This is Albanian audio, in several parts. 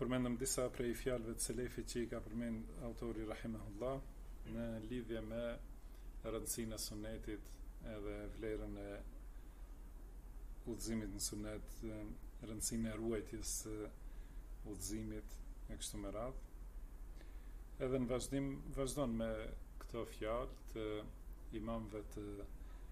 Përmendëm disa prej fjalëve të selefit që i ka përmend autori rahimehullah në lidhje me rëndësinë e sunnetit edhe vlerën e udhëzimit në sunnet, rëndësinë e ruajtjes së udhëzimit e kështu me radhë. Edhe në vazhdim vazhdon me këto fjalë të imamëve të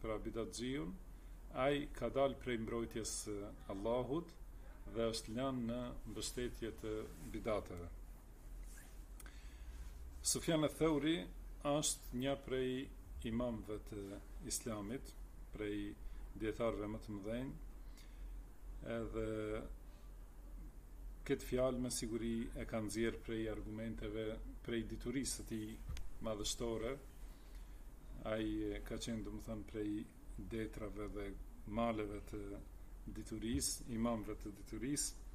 pra bidatxhiun, ai ka dalë prej mbrojtjes së Allahut dhe është lanë në mbështetje të bidateve. Sufjan eth-Theuri është një prej imamëve të islamit, prej dijetarëve më të mëdhenj, edhe këtë fjalë me siguri e ka nxjerr prej argumenteve, prej diturisë të tij madhështore, Ai ka qenë domethënë prej detrave dhe maleve të diturisë, imamëve të diturisë.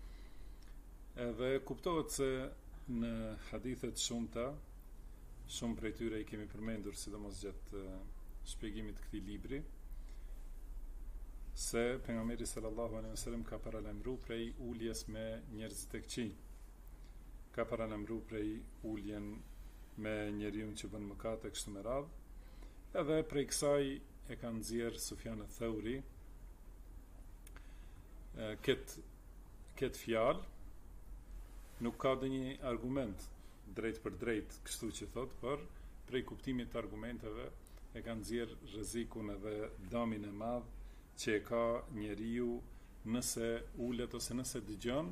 Edhe kuptohet se në hadithe të shumta, shumë prej tyre i kemi përmendur sidomos gjatë shpjegimit të këtij libri, se pejgamberi sallallahu alejhi ve sellem ka paralajmëruar prej uljes me njerëzit e këqij, ka paralajmëru prej uljes me njeriun që bën mëkate e kështu me radhë edhe prej kësaj e ka nxjerr Sufjan eth-Theuri këtë këtë fjalë nuk ka ndonjë argument drejtpërdrejt, kështu që thotë, por prej kuptimit të argumenteve e ka nxjerr rrezikun edhe damin e madh që e ka njeriu nëse ulet ose nëse dëgjon,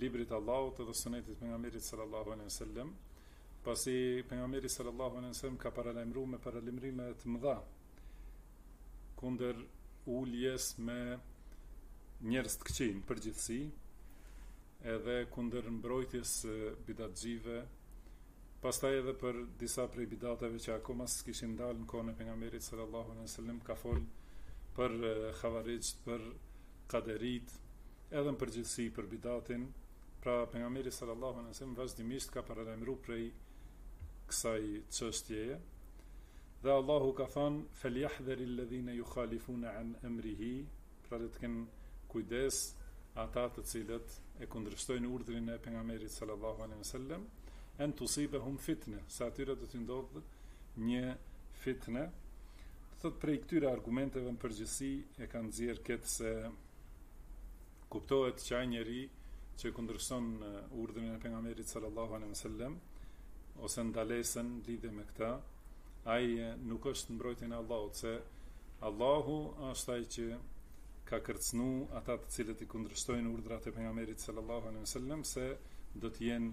Librit të Allahut dhe Sunetit të Pejgamberit sallallahu alejhi ve sellem, pasi Pejgamberi sallallahu alejhi ve sellem ka paralajmëruar me paralajmërime të mëdha kundër uljes me njerëz të këqinj në përgjithësi, edhe kundër mbrojtjes së bidatxhive, pastaj edhe për disa prej bidateve që akoma s'kishin dalë në kohën e pejgamberit sallallahu alejhi ve sellem ka fol për havarixhët, për kaderitë, Edhe në përgjithësi për bidatin, pra Pejgamberi sallallahu alejhi ve sellem vazhdimisht ka paralajmëruar prej kësaj çështjeje. Dhe Allahu ka thënë felyahdharil ladhina yukhalifuna an amrihi, pra le të kenë kujdes ata të cilët e kundërshtojnë urdhrin e pejgamberit sallallahu alejhi ve sellem, en tusibahum fitne, se atyre do t'i ndodhë një fitne. Do të thotë prej këtyre argumenteve në përgjithësi e ka nxjerr këtë se kuptohet që ai njeri që kundërshton urdhrin e pejgamberit sallallahu alejhi ve sellem ose ndalesën lidhje me këtë, ai nuk është në mbrojtjen e Allahut se Allahu është ai që ka kërcënu ata të cilët i kundërshtojnë urdhrat e pejgamberit sallallahu alaihi wasallam se do të jenë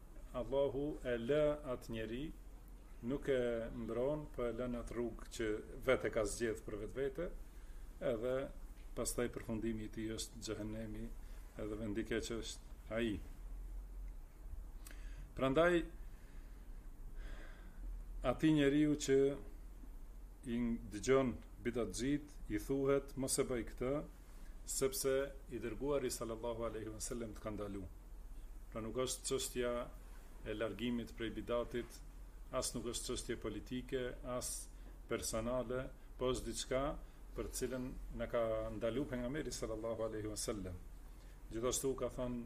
Allahu e lë atë njeri, nuk e mbron, po e lë në atë rrugë që vetë e ka zgjedhë për vetvete, edhe pastaj përfundimi i tij është xhehenemi, edhe vend i keq është ai. Prandaj atij njeriu që i dëgjon bidatxhitë i thuhet mos e bëj këtë, sepse i dërguari sallallahu alejhi ve sellem të ka ndalu. Pra nuk është çështja e largimit prej bidatit, as nuk është çështje politike, as personale, po është diçka për të cilën na ka ndalu pejgamberi sallallahu alejhi ve sellem. Gjithashtu ka thënë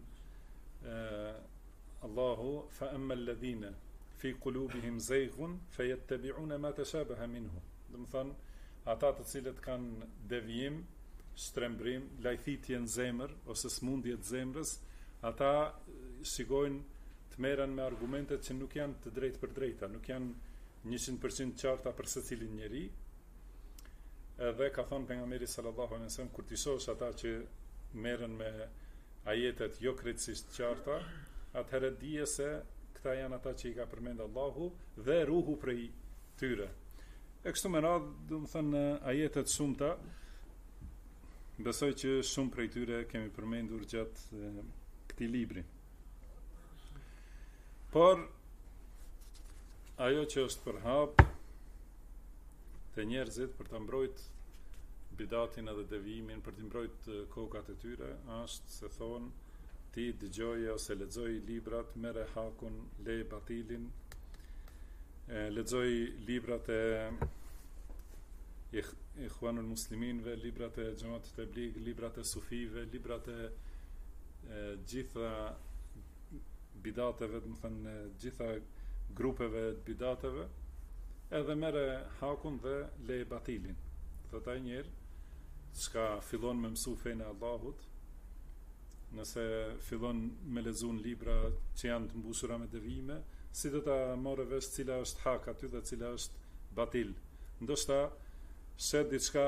Allahu fa amma alladhina fi qulubihim zayghun fayattabi'una ma tashabaha minhu. Domethënë, ata të cilët kanë devijim, shtrembrim, lajthitje në zemër ose sëmundje të zemrës, ata shikojnë të merren me argumente që nuk janë të drejtpërdrejta, nuk janë 100% të qarta për secilin njeri. Edhe ka thënë pejgamberi sallallahu alajhi wasallam kur t'i shohësh ata që merren me ajetet jo krejtësisht të qarta, atëherë dije se këta janë ata që i ka përmend Allahu dhe ruhu prej tyre. E kështu me radhë, domethënë ajetet e shumëta, besoj që shumë prej tyre kemi përmendur gjatë këtij libri. Por, ajo që është përhap te njerëzit për ta mbrojt bidatin edhe devimin, për t'i mbrojt kokat e tyre, është se thonë, ti dëgjoje ose lexoje librat, merre hakun, le batilin, E lexoji librat e Ikhwanul Musliminëve, librat e Xhamat Tabligh, librat e Sufive, librat e gjitha bidateve, domethënë gjitha grupeve të bidateve, edhe merre hakun dhe le batilin. E tash ai njeri që ka fillu me mësu fenë e Allahut, Nëse fillon me lexun libra që janë të mbushura me devijime, si do ta marrë vesh cila është hak aty dhe cila është batil? Ndoshta sheh diçka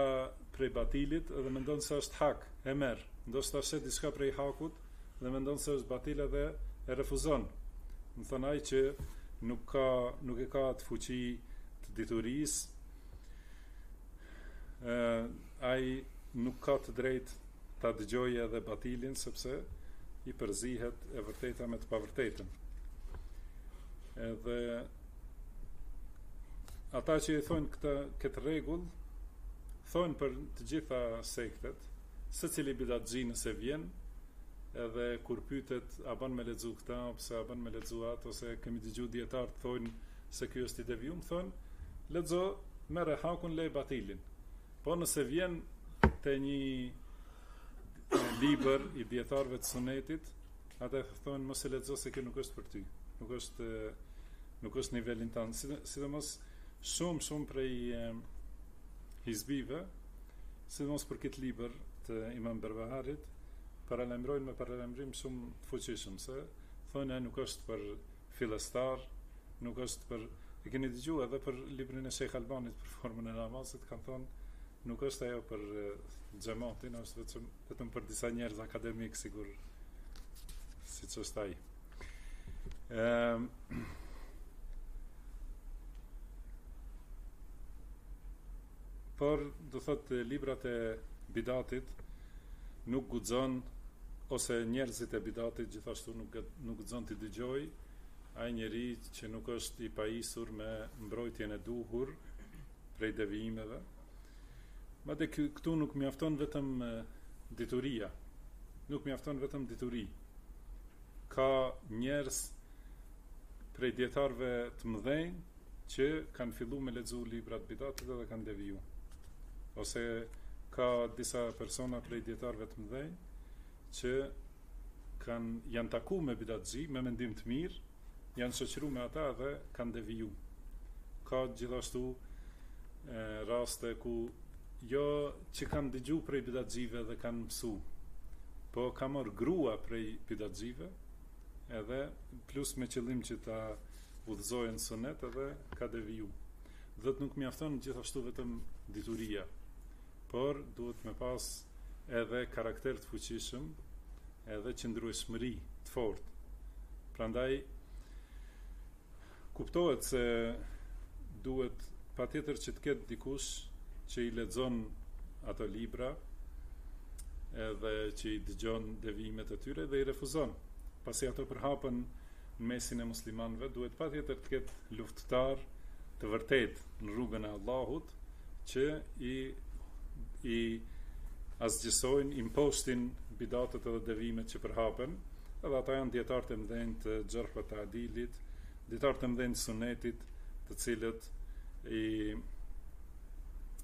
prej batilit dhe mendon se është hak, e merr. Ndoshta sheh diçka prej hakut dhe mendon se është batil edhe e refuzon. Domethënë ai që nuk ka nuk e ka atë fuqi të diturisë, Ai nuk ka të drejtë ta dëgjojë edhe batilin sepse i përzihet e vërteta me të pavërtetën. Edhe ata që i thonë këtë këtë rregull thonë për të gjitha sektet, secili bidatxhi nëse vjen edhe kur pyetet a bën me lexu këtë ose a bën me lexu atë ose kemi dëgju dietar të thonë se ky është i devijuar, thonë lexo merr hakun lej batilin. Po nëse vjen te një libër i dietarëve të sunetit, ata thonë mos e lexo se kjo nuk është për ty. Nuk është nuk është nivelin tënd, sidomos shumë shumë prej hizbive, sidomos për këtë libër të Imam Berbaharit, paralajmërojnë me paralajmërim shumë të fuqishëm se thonë ai nuk është për fillestar, Nuk është për e keni dëgjuar edhe për librin e Shejh Albanit për formën e namazit, kanë thënë nuk është ajo për xhematin, është vetëm vetëm për disa njerëz akademik sikur siç është ai. Ehm Por, do thotë librat e bidatit nuk guxon ose njerëzit e bidatit gjithashtu nuk nuk guxon t'i dëgjojë ai njeri që nuk është i pajisur me mbrojtjen e duhur prej devijimeve. Madje këtu nuk mjafton vetëm dituria, nuk mjafton vetëm dituri. Ka njerëz prej dietarëve të mëdhenj Që kanë fillu me lexu libra të bidatit edhe kanë deviju. Ose ka disa persona prej dietarëve të mëdhenj që kanë janë taku me bidatxhi me mendim të mirë, janë shoqëruar me ata dhe kanë deviju. Ka gjithashtu e, raste ku jo që kanë dëgju prej bidatxhive dhe kanë mësu, po ka marrë grua prej bidatxhive edhe plus me qëllim që ta udhëzojë në sunet edhe ka deviju. Do thotë nuk mjafton gjithashtu vetëm dituria, por duhet me pas edhe karakter të fuqishëm, edhe qëndrueshmëri të fortë. Prandaj Kuptohet se duhet patjetër që të ketë dikush që i lexon ato libra edhe që i dëgjon devijimet e tyre dhe i refuzon. Pasi ato përhapen në mesin e muslimanëve, duhet patjetër të ketë luftëtar të vërtetë në rrugën e Allahut, që i asgjësojnë i mposhtin bidatët edhe devijimet që përhapen, edhe ata janë dietarët e mëdhenj të xherhit e tadilit, dietarët e mëdhenj të sunetit, të cilët i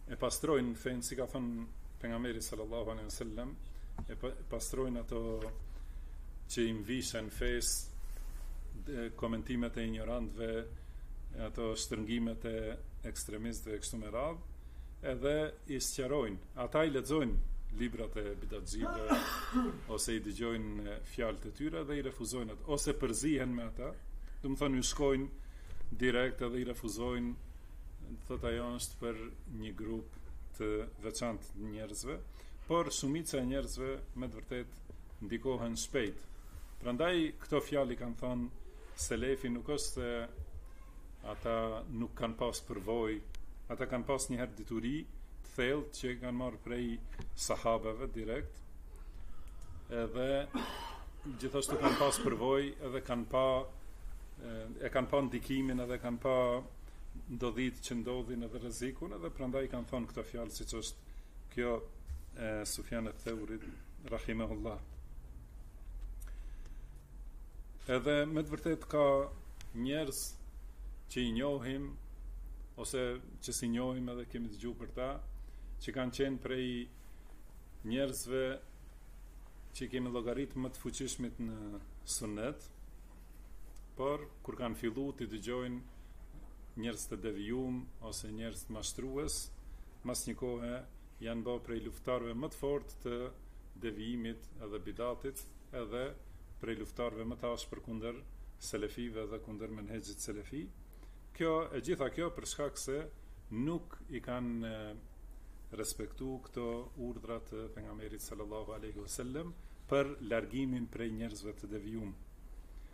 e pastrojnë fenë, si ka thënë pejgamberi sallallahu alejhi wasallam, e pastrojnë ato që i mvishen fesë komentimet e injorantëve, e ato shtrëngimet e ekstremistëve e kështu me radhë, edhe i sqarojnë. Ata i lexojnë librat e bidatxhive ose i dëgjojnë fjalët e tyre dhe i refuzojnë atë ose përzihen me ata, domethënë u shkojnë direkt edhe i refuzojnë, thotë ajo është për një grup të veçantë njerëzve, por shumica e njerëzve me të vërtet ndikohen shpejt. Prandaj këto fjalë i kanë thënë selefi nuk është se ata nuk kanë pas përvojë, ata kanë pas njëherë dituri të thellë që kanë marrë prej sahabeve direkt. Edhe gjithashtu kanë pas përvojë edhe kanë pa e kanë pa ndikimin edhe kanë pa ndodhit që ndodhin edhe rrezikun edhe prandaj kanë thënë këto fjalë siç është kjo e Sufjanit Theurit Rahimehullah. Edhe me të vërtet ka njerëz që i njohim ose që si njohim edhe kemi dëgju për ta, që kanë qenë prej njerëzve që i kemi llogarit më të fuqishmit në sunet, por kur kanë fillu të dëgjojnë njerëz të devijum ose njerëz të mashtrues, mas një kohe Janë bë prej luftëtarëve më të fortë të devijimit dhe bidatit edhe prej luftëtarëve më të ashpër kundër selefive dhe kundër menhexhit selefi, kjo e gjitha kjo për shkak se nuk i kanë respektu këto urdhra të pejgamberit sallallahu alejhi wasallam për largimin prej njerëzve të devijum.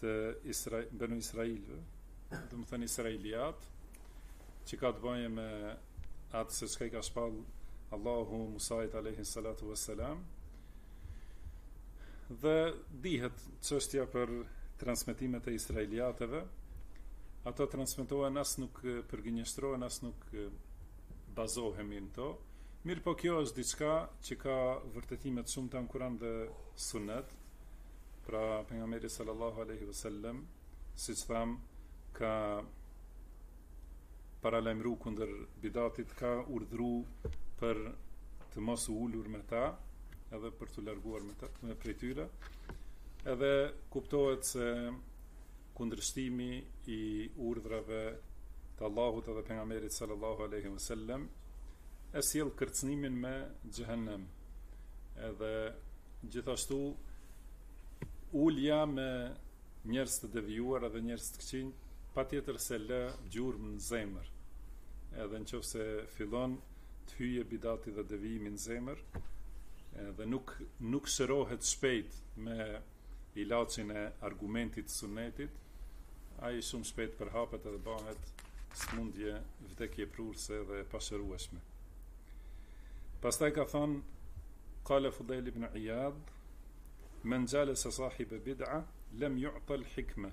të Isra Benu Israilëve, domethënë Israiliat, që ka të bëjë me atë se çka i ka shpallë Allahu Musait Alejhi Salatu Veselam, dhe dihet çështja për transmetimet e Israiliateve, ato transmetohen as nuk përgënjeshtrohen, as nuk bazohemi në to, mirëpo kjo është diçka që ka vërtetimet shumë ta në Kuran dhe sunet, Pra pejgamberi sallallahu alaihi wasallam, siç tham, ka paralajmëruar kundër bidatit, ka urdhëruar për të mos u ulur me ta, edhe për t'u larguar me, me prej tyre edhe kuptohet se kundërshtimi i urdhrave të Allahut edhe pejgamberit sallallahu alaihi wasallam e sjell kërcënimin me xhehenem Edhe gjithashtu ulja me njerëz të devijuar edhe njerëz të këqinj, patjetër se lë gjurmë në zemër. Edhe në qoftë se fillon të hyjë bidati dhe devijimi në zemër, edhe nuk nuk shërohet shpejt me ilaçin e argumentit të sunnetit, ai shumë shpejt përhapet edhe bahet smundje vdekjeprurëse dhe e pashërueshme. Pastaj ka thonë, kale Fudajl ibn Iyad, men xhalese sahibe bid'a, lem ju'ta l'hikme,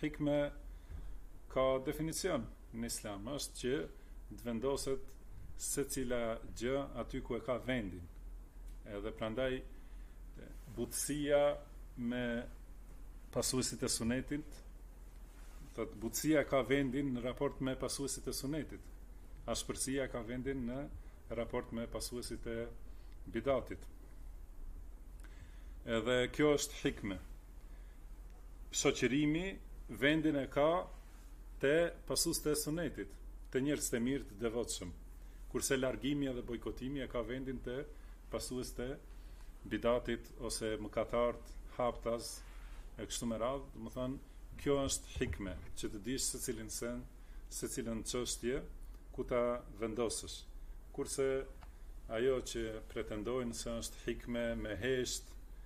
Hikme ka definicion në Islam, është që të vendoset secila gjë aty ku e ka vendin. Edhe prandaj butësia me pasuesit e sunetit, thot butësia e ka vendin në raport me pasuesit e sunetit. Ashpërsia e ka vendin në raport me pasuesit e bidatit. Edhe kjo është hikme. shoqërimi vendin e ka te pasuesit e sunetit, te njerëzit e mirë të devotshëm. Kurse largimi edhe bojkotimi e ka vendin te pasuesit e bidatit ose mëkatarët haptas e kështu me radhë, domethanë kjo është hikme që të dish secilin send, secilën çështje ku ta vendosësh. Kurse ajo që pretendojnë se është hikme me hesht,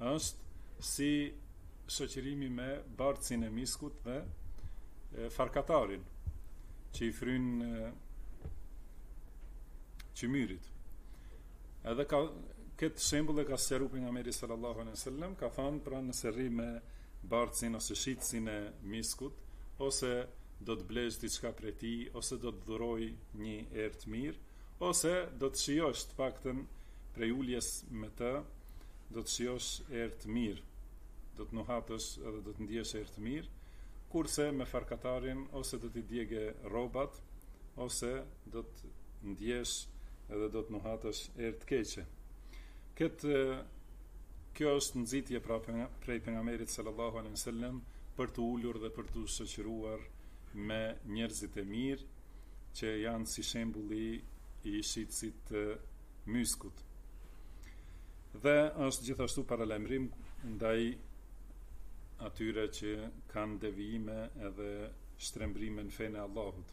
është si shoqërimi me bartësin e miskut dhe farkatarin që i fryn qymyrit. Edhe këtë shembull e ka sqaruar pejgamberi sallallahu alejhi ve sellem, ka thënë pra nëse rri me bartësin ose shitësin e miskut ose do të blesh diçka prej tij ose do të dhurojë një erë të mirë, Ose do të shijosh të paktën prej uljes me të do të shijosh erë të mirë, do të nuhatësh dhe do të ndjesh erë të mirë, kurse me farkatarin ose do t'i djegë rrobat, ose do të ndjesh dhe do të nuhatësh erë të keqe. Këtë kjo është nxitje pra prej pejgamberit sallallahu alejhi wasallam për t'u ulur dhe për t'u shoqëruar me njerëzit e mirë, që janë si shembulli i shitësit të myskut. Dhe është gjithashtu paralajmërim ndaj atyre që kanë devijime edhe shtrembrime në fenë e Allahut.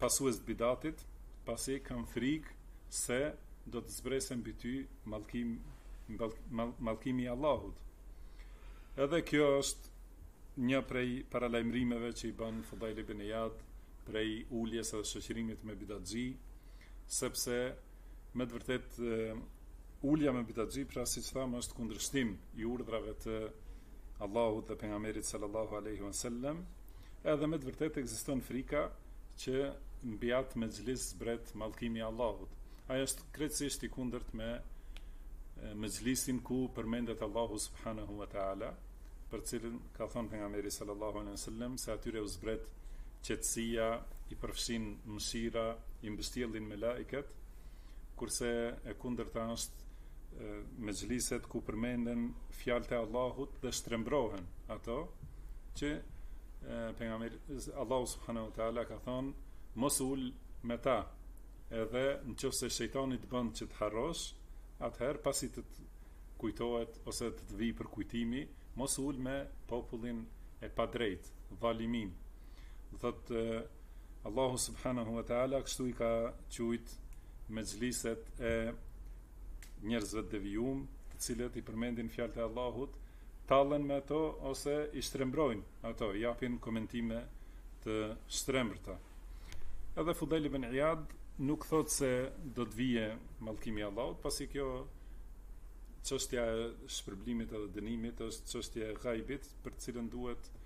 pasues të bidatit, pasi kam frikë se do të zbresë mbi ty mallkim mallkimi i Allahut. Edhe kjo është një prej paralajmërimeve që i bën Fudail ibn Iyad prej uljes edhe shoqërimit me bidatxhi, sepse me të vërtet ulja me bidatxhi pra siç thamë është kundërshtim i urdhrave të Allahut dhe pejgamberit sallallahu alaihi wasallam Edhe me të vërtetë ekziston frika që mbi atë mexhlis zbret mallkimi i Allahut. Ai është krejtësisht i kundërt me mexhlisin ku përmendet Allahu subhanahu wa taala, për cilin ka thënë pejgamberi sallallahu alaihi wasallam se atyre u zbret qetësia, i përfshin mëshira, i mbështjellin melaiket, kurse e kundërta është mexhliset ku përmenden fjalët e Allahut dhe shtrembrohen ato që pejgamberi Allahu subhanahu wa taala ka thonë mos ul me ta edhe në qofë se shejtani të bën që të harrosh atëherë pasi të të kujtohet ose të të vijë përkujtimi mos ul me popullin e padrejt dhalimin dhe thotë Allahu subhanahu wa taala kështu i ka quajt mexhliset e njerëzve të devijum, të cilët i përmendin fjalët e Allahut, tallen me to ose i shtrembrojnë ato, i japin komentime të shtrembërta. Edhe Fudel ibn Iyad nuk thot se do të vijë mallkimi i Allahut, pasi kjo çështja e shpërblimit edhe dënimit është çështje e gajbit për të cilën duhet të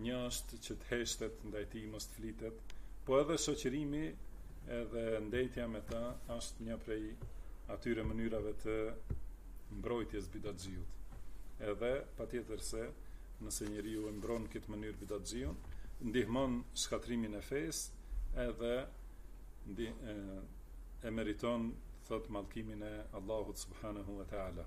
Një është që të heshtet ndaj tij mos të flitet, po edhe shoqërimi edhe ndejtja me të është një prej atyre mënyrave të mbrojtjes bidatxhiut. Edhe patjetër se nëse njeriu e mbron këtë mënyrë bidatxhiun, ndihmon shkatrimin e fesë, edhe ndi, e, e meriton thot mallkimin e Allahut subhanahu wa taala.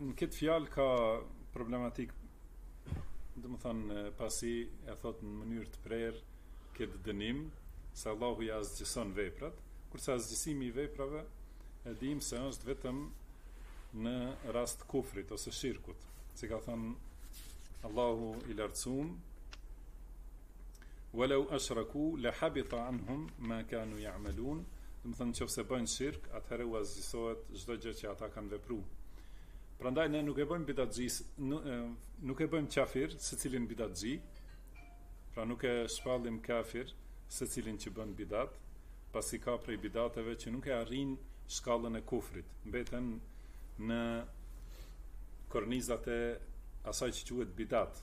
Në këtë fjalë ka problematik, domethënë, pasi e thot në mënyrë të prerë këtë dënim, se Allahu ja asgjëson veprat, kurse asgjësimi i veprave e dim se është vetëm në rast të kufrit ose shirkut, si ka thënë Allahu i lartësum, Walau ashraku la habita anhum ma kanu ya'malun, domethënë në qoftë se bëjnë shirk, atëherë u asgjësohet çdo gjë që ata kanë vepru. Prandaj ne nuk e bëjmë bidatxhi, nuk e bëjmë kafir secilin bidatxhi, pra nuk e shpallim kafir secilin që bën bidat, pasi ka prej bidateve që nuk e arrin shkallën e kufrit, mbeten në kornizat e asaj që quhet bidat.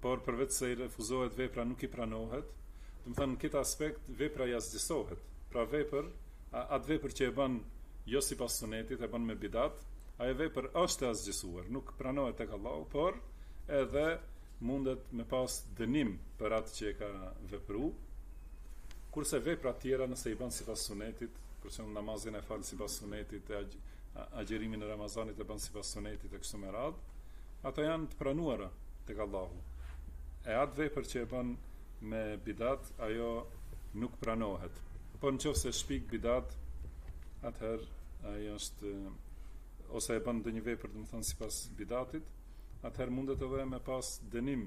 por përveçse i refuzohet vepra nuk i pranohet, domethënë në këtë aspekt vepra i asgjësohet. Pra vepër, atë vepër që e bën jo sipas sunetit, e bën me bidat, ajo vepër është e asgjësuar, nuk pranohet tek Allahu, por edhe mundet me pas dënim për atë që e ka vepru. Kurse veprat tjera nëse i bën sipas sunetit, për shembull namazin e fal sipas sunetit, agjerimin e Ramazanit e bën sipas sunetit e kështu me radhë, Ato janë të pranuara tek Allahu. E atë vepër që e bën me bidat, ajo nuk pranohet. Por në qoftë se shpik bidat, atëherë ai është ose e bën ndonjë vepër, domethënë sipas bidatit, atëherë mundet edhe me pas dënim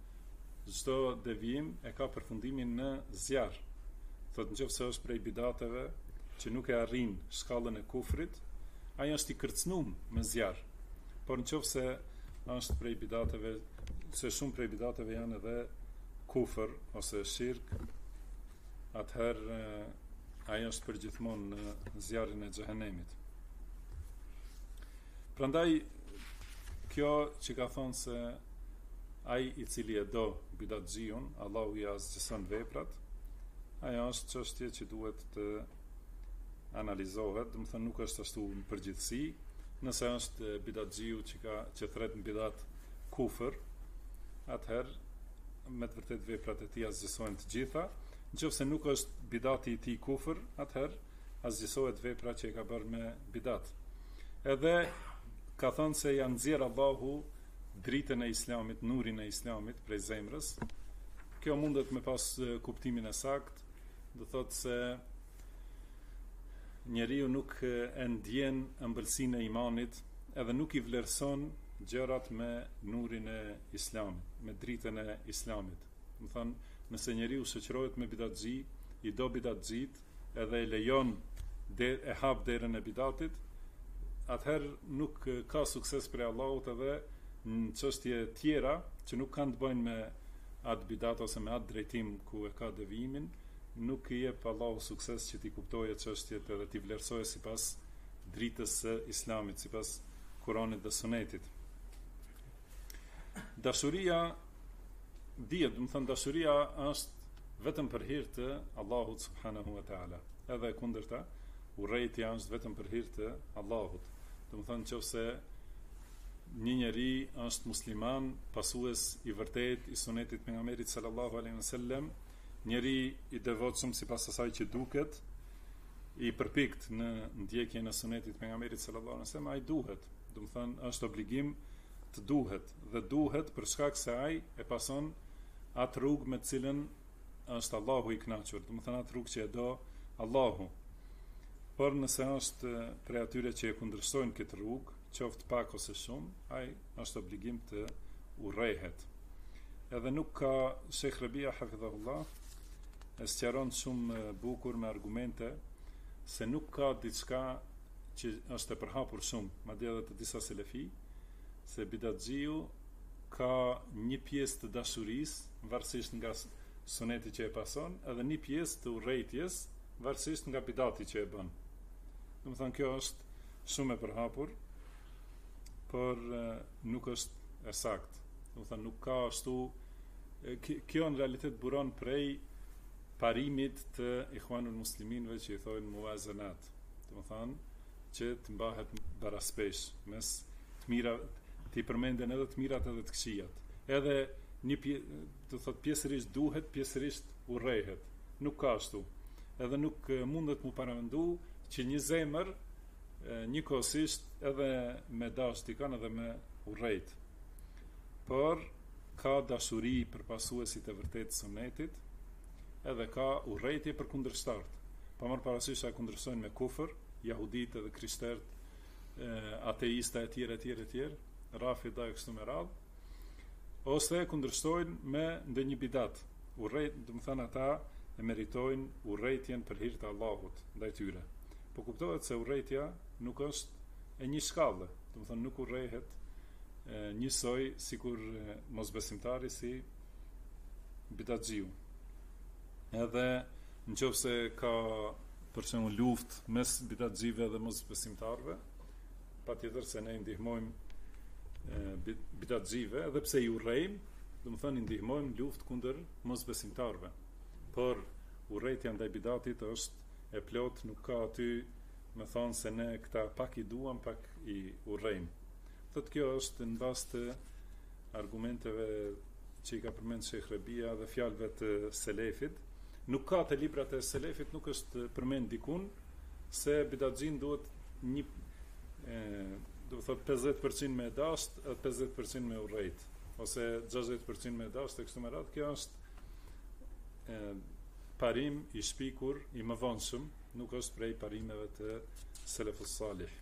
Çdo devijim e ka përfundimin në zjarr. Thotë në qoftë se është prej bidateve që nuk e arrin shkallën e kufrit, ai është i kërcënum me zjarr. Por në qoftë se është prej bidateve, se shumë prej bidateve janë edhe kufër ose shirk, atëherë ai është përgjithmonë në zjarrin e xhehenemit. Prandaj kjo që ka thënë se Ai i cili e do bidatxhiun, Allahu ia asgjëson veprat, ajo është çështje që duhet të analizohet, domethënë nuk është ashtu në përgjithësi, nëse është bidatxhiu që ka që thret në bidat kufër, atëherë me të vërtetë veprat e tij asgjësohen të gjitha, në qoftë se nuk është bidati i tij kufër, atëherë asgjësohet vepra që e ka bërë me bidat. Edhe ka thënë se ia nxjerr Allahu dritën e Islamit, nurin e Islamit prej zemrës. Kjo mundet me pas kuptimin e saktë, do thotë se njeriu nuk e ndjen ëmbëlsinë e imanit, edhe nuk i vlerëson gjërat me nurin e Islamit, me dritën e Islamit. Domethënë, nëse njeriu shoqërohet me bidatxhi, i do bidatxhitë, edhe e lejon der, e hap derën e bidatit, atëherë nuk ka sukses prej Allahut edhe në çështje tjera që nuk kanë të bëjnë me atë bidat ose me atë drejtim ku e ka devijimin, nuk i jep Allahu sukses që t'i kuptojë çështjet edhe t'i vlerësojë sipas dritës së Islamit, sipas Kuranit dhe Sunetit. Dashuria dihet, domethënë dashuria është vetëm për hir të Allahut subhanahu wa taala. Edhe e kundërta, urrejtja është vetëm për hir të Allahut. Domethënë nëse një njeri është musliman, pasues i vërtetë i sunetit të pejgamberit sallallahu alaihi wasallam, njeri i devotshëm sipas asaj që duket, i përpiktë në ndjekjen e sunetit të pejgamberit sallallahu alaihi wasallam, ai duhet, domethënë është obligim të duhet dhe duhet për shkak se ai e pason atë rrugë me të cilën është Allahu i kënaqur, domethënë atë rrugë që e do Allahu. Por nëse është prej atyre që e kundërshtojnë këtë rrugë, qoftë pak ose shumë, ai është obligim të urrehet. Edhe nuk ka Shejh Rabia hafidhahullah e sqaron shumë bukur me argumente se nuk ka diçka që është e përhapur shumë, madje edhe te disa selefi, se bidatxhiu ka një pjesë të dashurisë, varësisht nga suneti që e pason, edhe një pjesë të urrejtjes, varësisht nga bidati që e bën. Domethënë, kjo është shumë e përhapur, por nuk është e saktë. Domethënë, nuk ka ashtu, kjo në realitet buron prej parimit të ihvanul musliminëve që i thojnë muazenat, Domethënë që të mbahet baraspeshë mes të mira t'i përmenden edhe të mirat edhe të këqijat. Edhe një pje, do thotë pjesërisht duhet, pjesërisht urrehet. Nuk ka ashtu. Edhe nuk mundet mu paramendu që një zemër njëkohësisht edhe me dasht dikan edhe me urrejt. Por, ka dashuri për pasuesit e vërtetë të sunetit, Edhe ka urrejtje për kundërshtarët, pa marrë parasysh se e kundërshtojnë me kufër, jahuditë edhe krishterët, ateista etj etj etj, rafida e kështu me radhë, ose e kundërshtojnë me ndonjë bidat. Urrejt, domethënë ata e meritojnë urrejtjen për hir të Allahut ndaj tyre. Po kuptohet se urrejtja nuk është e një shkalle, domethënë nuk urrehet njësoj sikur mosbesimtari si bidatxhiu. Edhe në qoftë se ka për shembull luftë mes bidatxhive dhe mosbesimtarëve, patjetër se ne i ndihmojmë bidatxhive, edhe pse i urrejmë, domethënë i ndihmojmë në luftë kundër mosbesimtarëve. Por, urrejtja ndaj bidatit është e plotë, nuk ka aty me thënë se ne këta pak i duam, pak i urrejmë. Thotë kjo është në bazë të argumenteve që i ka përmend Shejh Rebia dhe fjalëve të selefit, nuk ka, te librat e selefit nuk është përmend dikun se bidatxhin duhet një ë, do të thot 50% me dasht e 50% me urrejt ose 60% me dasht e kështu me radhë kjo është ë, parim i shpikur i më vonshëm nuk është prej parimeve të selefës salih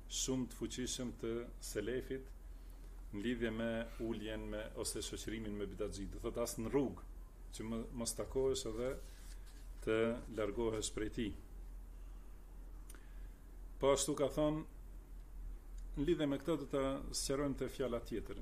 shumë të fuqishëm të selefit në lidhje me uljen me ose shoqërimin me bidatxhi. Do thotë as në rrugë që mos takohesh edhe të largohesh prej tij. Po ashtu ka thonë në lidhje me këtë do ta sqarojmë te fjala tjetër.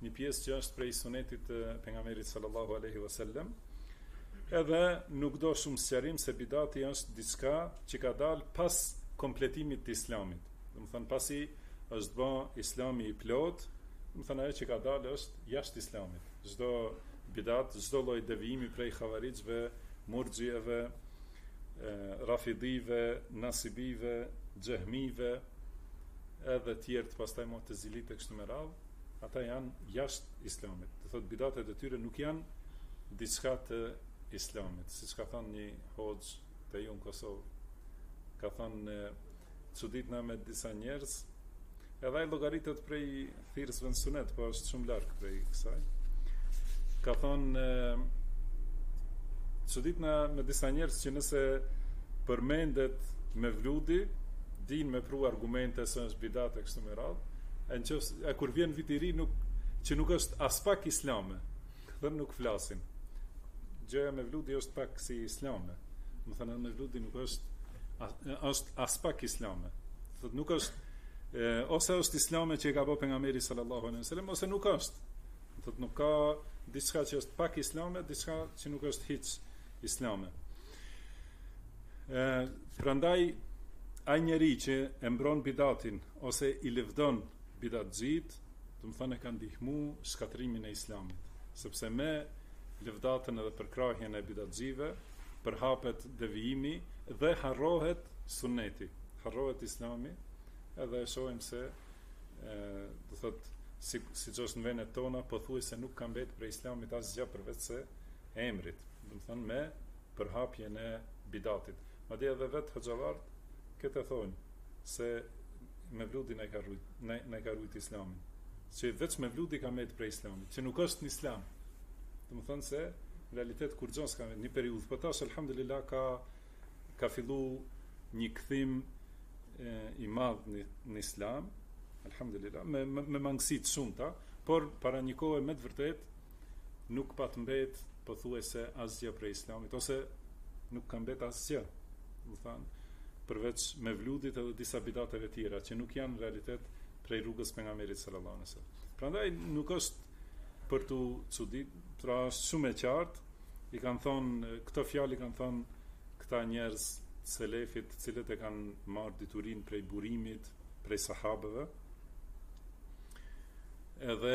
një pjesë që është prej sunetit të pejgamberit sallallahu alaihi wasallam. Edhe nuk do shumë sqarim se bidati është diçka që ka dalë pas kompletimit të islamit. Domethonë pasi është bë islami i plot, domethonë ajo që ka dalë është jashtë islamit. Çdo bidat, çdo lloj devijimi prej havarixhve, murxhieve, rafidive, nasibive, xehmive, edhe tjertë pastaj mutezilitë e kështu me radhë, Ata janë jashtë Islamit. Do thotë bidatet e tyre nuk janë diçka të Islamit, siç ka thonë një hoxhë te ju në Kosovë. Ka thonë çuditna me disa njerëz, edhe ai llogaritet prej thirrësve në sunet, po është shumë larg prej kësaj. Ka thonë çuditna me disa njerëz që nëse përmendet mevludi, Din me pru argumente se është bidat e kështu me radhë, e në qoftë se, e kur vjen viti i ri nuk, që nuk është aspak islame, dhe nuk flasin. Gjoja mevludi është pak si islame. Domethënë edhe mevludi nuk është është aspak islame. Do thotë nuk është e, ose është islame që e ka bë pejgamberi sallallahu alejhi ve sellem ose nuk është. Do thotë nuk ka diçka që është pak islame, diçka që nuk është hiç islame. Ë prandaj ai njeri që e mbron bidatin ose i lëvdon bidatxhit, domethonë e ka ndihmu shkatrimin e islamit, sepse me lëvdatën edhe përkrahjen e bidatxhive përhapet devijimi dhe harrohet sunneti, harrohet islami, edhe e shohim se ë do thotë si siç është në vendet tona pothuajse nuk ka mbetë prej islamit asgjë përveç se emrit, do të thotë me përhapjen e bidatit. Madje edhe vet hoxhallarët këtë e thonë se Mevludi na ka rujt, na, na ka rujt Islamin. Se veç Mevludi ka mbet prej Islamit, që nuk është në Islam. Do të thotë se në realitet kurgjo s'ka një periudhë, po tash alhamdulillah ka ka fillu një kthim i madh në, në Islam, alhamdulillah, me me, me mangësi të shumta, por para një kohe me të vërtet nuk pat mbet pothuajse asgjë prej Islamit ose nuk ka mbet asgjë, domethënë përveç mevludit edhe disa bidateve tjera që nuk janë në realitet prej rrugës pejgamberit sallallahu alajhi wasallam. Prandaj nuk është për tu çudit, pra është shumë e qartë, i kanë thonë këto fjalë i kanë thonë këta njerëz, selefët, të cilët e kanë marrë diturin prej burimit, prej sahabëve. Edhe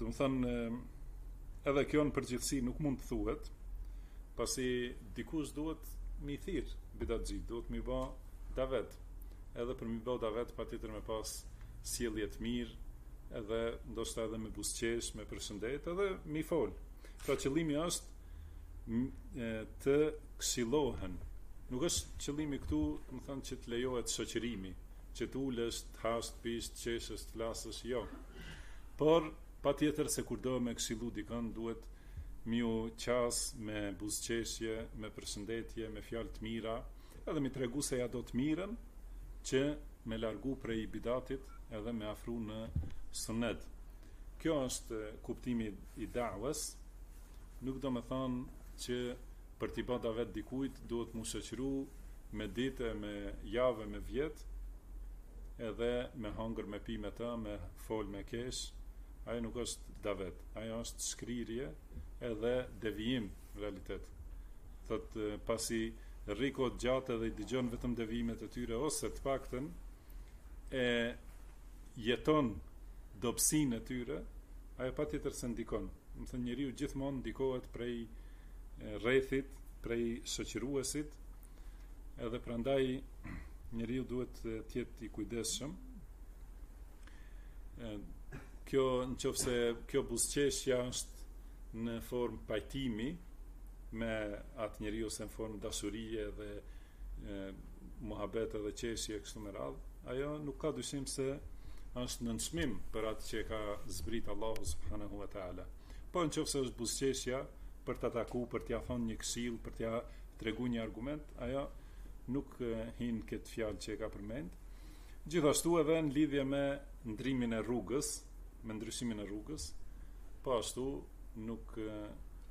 Domethënë edhe kjo në përgjithësi nuk mund të thuhet, pasi dikush duhet mi thirr bidatxhitë, duhet mi bo davet. Edhe për mi bo davet patjetër me pas sjellje të mirë, edhe ndoshta edhe me buzëqesh, me përshëndet, edhe mi fol. Pra qëllimi është të këshillohen. Nuk është qëllimi këtu, domethënë që të lejohet shoqërimi, që të ulesh, të hash, të pish, të qeshësh, të flasësh, jo. Por, patjetër se kur do me këshillu dikën, duhet m'iu qas me buzëqeshje, me përshëndetje, me fjalë të mira, edhe mi tregu se ja do të mirën, që me largu prej bidatit edhe me afru në sunet. Kjo është kuptimi i da'wes, nuk do me thanë që Për t'i ba davet dikujt duhet mu shoqëru me ditë e me javë e me vjet edhe me hangër me pi me ta me fol me kesh ajo nuk është davet ajo është shkrirje edhe devijim në realitet thot pasi rri kohë të gjatë edhe i dëgjon vetëm devijimet e tyre ose të paktën e jeton dobësinë e tyre ajo patjetër se ndikon domethënë njeriu gjithmonë ndikohet prej rrethit, prej shoqëruesit, edhe prandaj njeriu duhet të jetë i kujdesshëm. Kjo në qoftë se kjo buzëqeshja është në formë pajtimi me atë njeri ose në formë dashurie dhe muhabet edhe qeshje e kështu me radhë, ajo nuk ka dyshim se është në nënçmim për atë që e ka zbrit Allahu subhanahu wa ta'ala. Po në qofë se është buzqeshja për ta taku, për t'ja thonë një këshillë, për t'ja tregu një argument, ajo nuk hin n'këtë fjalë që e ka përmend. Gjithashtu edhe në lidhje me ndrrimin e rrugës, me ndryshimin e rrugës, po ashtu nuk,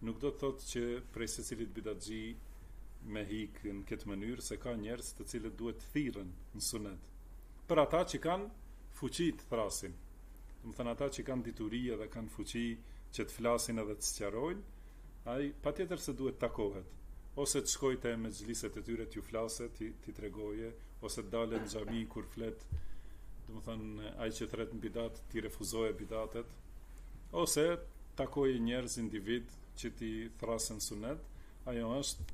nuk do të thotë që prej secilit bidatxhi me hik në këtë mënyrë se ka njerëz të cilët duhet të thirrën në sunet. Për ata që kanë fuqi të thrrasin. Domethënë ata që kanë dituri dhe kanë fuqi që të flasin edhe të sqarojnë, ai patjetër se duhet të takohet ose të shkojë te mexhliset e tyre t'ju flasë, t'i t'i tregojë ose të dalë në xhami kur flet, domethënë ai që thrret në bidat t'i refuzojë bidatet ose takojë njerëz individ që t'i thrrasë n'sunet, Ajo është,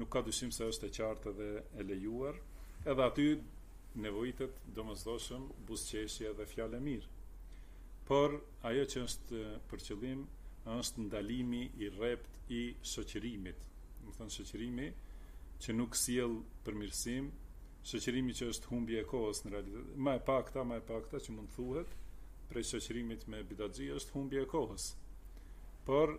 nuk ka dyshim se është e qartë edhe e lejuar, edhe aty nevojitet domosdoshëm buzëqeshje dhe fjalë e mirë. Por ajo që është për qëllim është ndalimi i rreptë i shoqërimit, domethënë shoqërimi që nuk sjell përmirësim, shoqërimi që është humbje e kohës në realitet, ma e pakta, ma e pakta që mund të thuhet prej shoqërimit me bidatxhi është humbje e kohës. Por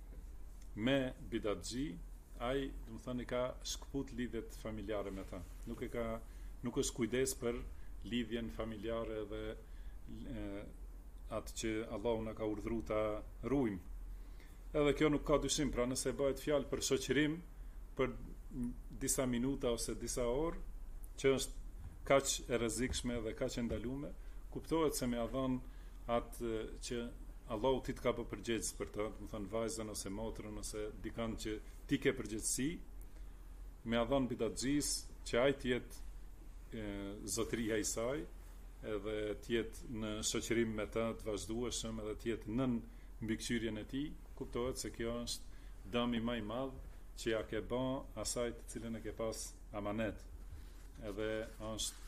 me bidatxhi, ai, domethënë, i ka shkëput lidhjet familjare me ta. Nuk e ka nuk është kujdes për lidhjen familjare dhe e, atë që Allahu na ka urdhëruar ta ruajmë. Edhe kjo nuk ka dyshim, pra nëse bëhet fjalë për shoqërim për disa minuta ose disa orë, që është kaq e rrezikshme dhe kaq e ndalume, kuptohet se me ia dhon atë që Allahu ti të ka bë përgjegjës për të, domethan vajzën ose motrën ose dikand që ti ke përgjegjësi me ja dhon bidatxhisë që ai të jetë zotëria i saj edhe të jetë në shoqërim me të të vazhdueshëm edhe të jetë nën mbikëqyrjen e tij, kuptohet se kjo është dëmi ma i madh që ja ke ba asaj të cilën e ke pas amanet. Edhe është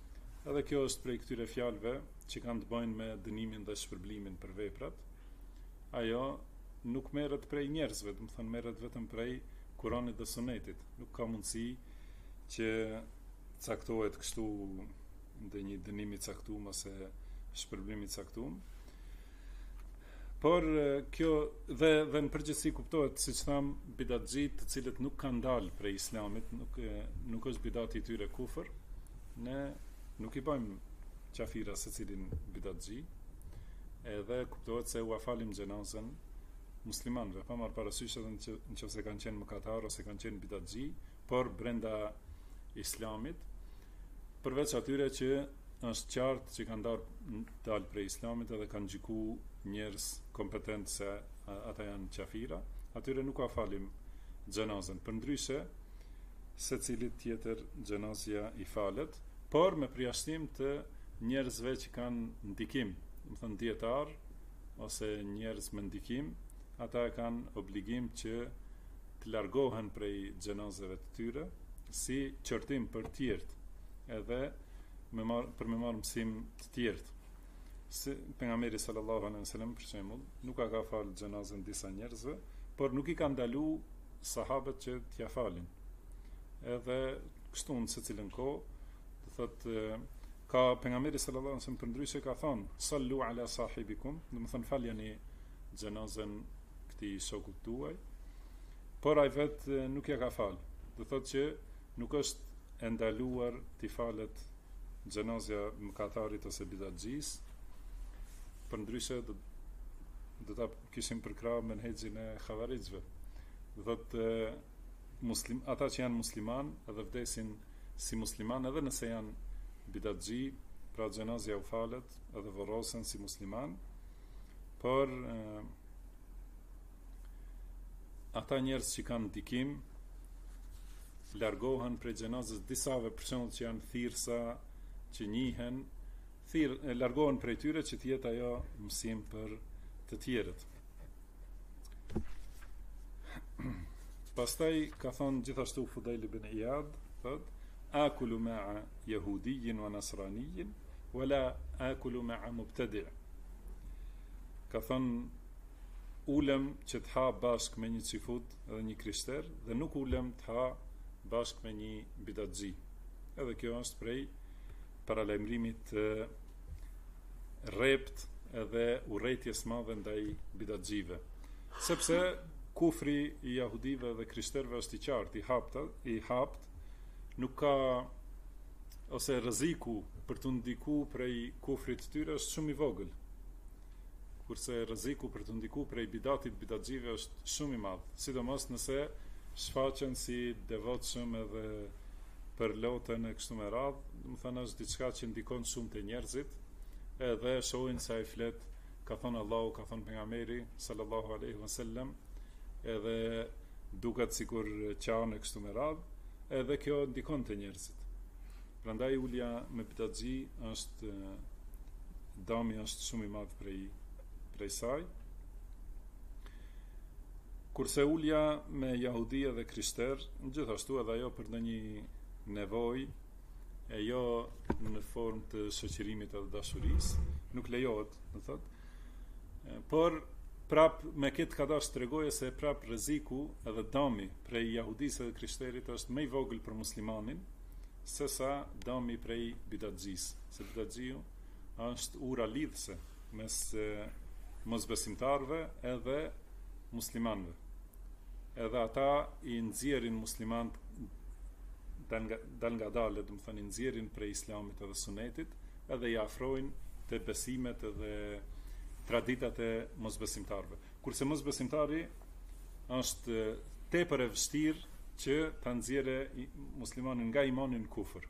Edhe kjo është prej këtyre fjalëve që kanë të bajnë me dënimin dhe shpërblimin për veprat. Ajo nuk merret prej njerëzve, domethan merret vetëm prej Kuranit dhe Sunetit. Nuk ka mundësi që caktohet kështu ndonjë dënim i caktum ose shpërblim i caktum. Por kjo dhe dhe në përgjithësi kuptohet siç tham bidatxhit të cilët nuk kanë dalë prej islamit, nuk nuk është bidati i tyre kufër. Ne nuk i bëjmë qafira secilin bidatxhi. Edhe kuptohet se ua falim xhenazën muslimanëve, pa marrë parasysh edhe nëse kanë qenë mëkatar ose kanë qenë bidatxhi, por brenda islamit përveç atyre që Është qartë që kanë dal dalë prej Islamit edhe kanë gjyku njerëz kompetent se ata janë qafira, atyre nuk ua falim xhenazën. Përndryshe, secilit tjetër xhenazja i falet, por me përjashtim të njerëzve që kanë ndikim, domethënë dijetar ose njerëz me ndikim, ata e kanë obligim që të largohen prej xhenazeve të tyre, si qortim për tjertë, edhe me marr për me marr mësim të tjerët. Se pejgamberi sallallahu alejhi ve sellem për shembull, nuk ua ka fal xhenazën disa njerëzve, por nuk i ka ndalu sahabët që t'ia falin. Edhe kështu në secilën kohë, do thotë ka pejgamberi sallallahu alajhi wasallam përndryshe ka thon sallu ala sahibikum domethënë faljani xhenazën këtij shokut tuaj por ai vet nuk ja ka fal do thot që Nuk është e ndaluar t'i falet xhenazja mëkatarit ose bidatxhisë, përndryshe do do ta kishim përkrah menhexhin e Havarixhëve. Do thotë muslim ata që janë musliman dhe vdesin si musliman edhe nëse janë bidatxhi, pra xhenazja u falet edhe vorrosen si musliman, por ata njerëz që kanë ndikim largohen prej xhenazës së disave për shembull që janë thirrsa që njihen thirr largohen prej tyre që të jetë ajo mësim për të tjerët. Pastaj ka thënë gjithashtu Fudail ibn Iyad, thot: "Akulu ma'a yahudiyyin wa nasraniyyin wala akulu ma'a mubtadi'." Ka thënë Ulem që të ha bashkë me një çifut dhe një krishter dhe nuk ulem të ha bashkë me një bidatxhi. Edhe kjo është prej paralajmërimit të rrept edhe urrejtjes madhe ndaj bidatxhive. Sepse kufri i jahudive dhe krishterve është i qartë, i haptë, i hapt, nuk ka ose rreziku për t'u ndiku prej kufrit të tyre është shumë i vogël. kurse rreziku për t'u ndiku prej bidatit, bidatxhive është shumë i madh, sidomos nëse shfaqen si të devotshëm edhe përloten e kështu me radhë, domethënë është diçka që ndikon shumë te njerëzit, edhe shohin se ai flet ka thon Allahu, ka thon pejgamberi sallallahu alaihi wasallam, edhe duket sikur qan e kështu me radhë, edhe kjo ndikon te njerëzit. Prandaj ulja me bidatxhi është dami është shumë i madh prej prej saj. Kurse ulja me jahudi edhe krishter, gjithashtu edhe ajo për ndonjë nevojë e jo në formë të shoqërimit edhe dashurisë, nuk lejohet, do thotë. Por prap me këtë ka dasht tregojë se prap rreziku edhe dami prej jahudisë dhe krishterit është më i vogël për muslimanin sesa dami prej bidatxhis, se bidatxhiu është ura lidhëse mes mosbesimtarëve edhe muslimanëve. Edhe ata i nxjerrin muslimanët dalëngadalë, domethënë i nxjerrin prej islamit edhe sunetit, edhe i afrojnë te besimet edhe traditat e mosbesimtarëve. Kurse mosbesimtari është tepër e vështirë që ta nxjerrë muslimanin nga imani në kufër.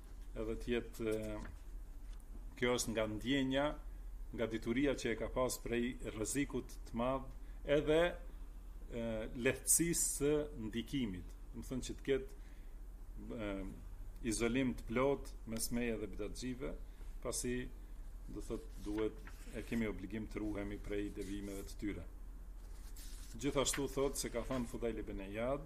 edhe të jetë kjo është nga ndjenja nga dituria që e ka pas prej rrezikut të madh edhe lehtësisë së ndikimit domethënë që të ketë izolim të plot mes meje dhe bidatxhive pasi do thotë duhet e kemi obligim të ruhemi prej devijimeve të tyre gjithashtu thotë se ka thënë Fudajl ibn Ijad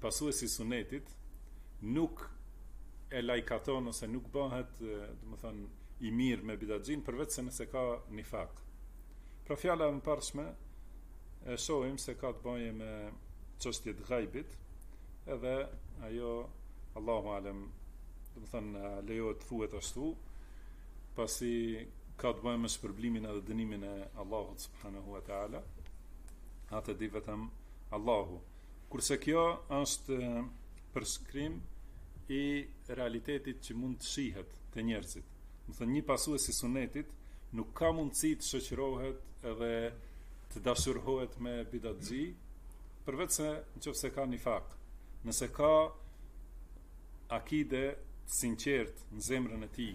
pasuesi i Sunetit nuk e lajkaton ose nuk bëhet, domethënë, i mirë me bidatxhin përveçse nëse ka nifak. Pra fjala e mëparshme e shohim se ka të bëjë me çështje të gajbit, edhe ajo Allahu alem, domethënë, lejohet të thuhet ashtu, pasi ka të bëjë me shpërblimin edhe dënimin e Allahut subhanahu wa taala. Atë e di vetëm Allahu. Kurse kjo është përshkrim i realitetit që mund të shihet te njerëzit. Domethënë një pasues i sunetit nuk ka mundësi të shoqërohet edhe të dashurohet me bidatxhi, përveçse në qoftë se ka nifak. Nëse ka akide të sinqertë në zemrën e tij,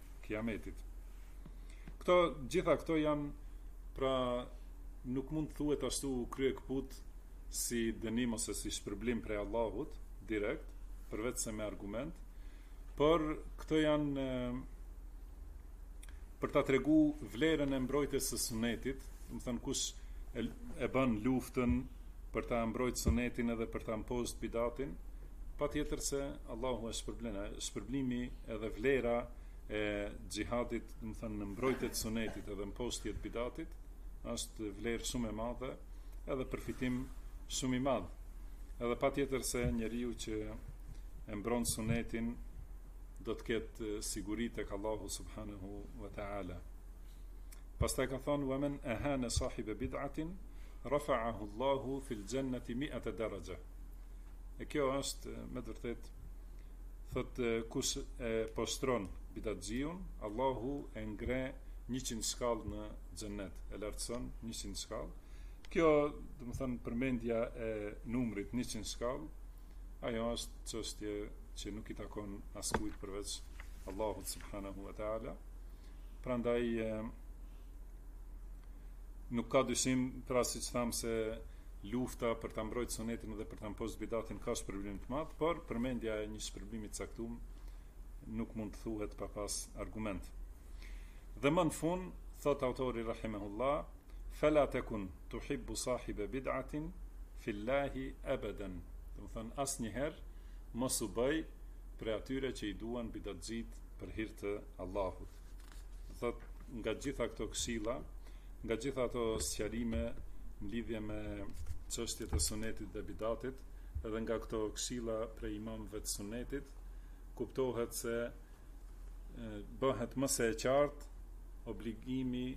Kiametit. Këto gjitha këto janë pra nuk mund të thuhet ashtu krye këput si dënim ose si shpërblim prej Allahut direkt, përveç se me argument, por këto janë për ta tregu vlerën e mbrojtjes së sunetit, domethënë kush e, e bën luftën për ta mbrojt sunetin edhe për ta mposht bidatin, Patjetër se Allahu e shpërblen, a shpërblimi edhe vlera e xhihadit, domethënë në mbrojtje të sunetit edhe mposhtje të bidatit, është vlerë shumë e madhe, edhe përfitim shumë i madh. Edhe patjetër se njeriu që e mbron sunetin do të ketë siguri tek Allahu subhanahu wa taala. Pastaj ka thonë wa man ahana sahiba bid'atin rafa'ahu Allahu fil jannati mi'ata daraja. E kjo është me të vërtet thot kush e poshtron bidatxhiun, Allahu e ngre 100 shkallë në xhennet, e lartëson 100 shkallë. Kjo, domethënë përmendja e numrit 100 shkallë, ajo është çështje që nuk i takon askujt përveç Allahut subhanahu wa taala. Prandaj nuk ka dyshim pra siç tham se Lufta për ta mbrojtë Sunetin dhe për ta mposht bidatin ka shpërblim të madh, por përmendja e një shpërblimi të caktum nuk mund të thuhet pa pas argument. Dhe më në fund, thot autori rahimehullah, fela tekun tuhibbu sahibe bid'atin fillahi ebeden. Domethënë asnjëherë mos u bëj prej atyre që i duan bidatxhit për hir të Allahut. thot nga të gjitha këto këshilla, nga të gjitha ato sqarime në lidhje me çështje të sunetit dhe bidatit, edhe nga këto këshilla prej imamëve të sunetit, kuptohet se bëhet më se e qartë obligimi,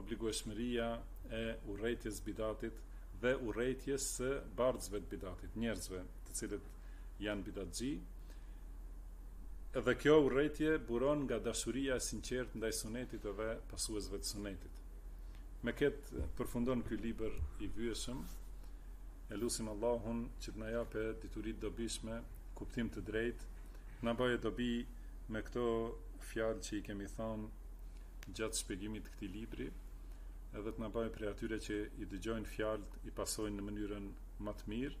obligueshmëria e urrejtjes bidatit dhe urrejtjes së bartësve të bidatit, njerëzve të cilët janë bidatxhi, Edhe kjo urrejtje buron nga dashuria e sinqertë ndaj Sunetit edhe pasuesve të Sunetit. Me ketë përfundon ky libër i vyeshëm. E lusim Allahun që të na jape dituri të dobishme, kuptim të drejtë, të na baje dobi me këto fjalë që i kemi thanë gjatë shpjegimit të këtij libri, edhe të na baj prej atyre që i dëgjojnë fjalët, i pasojnë në mënyrën ma të mirë.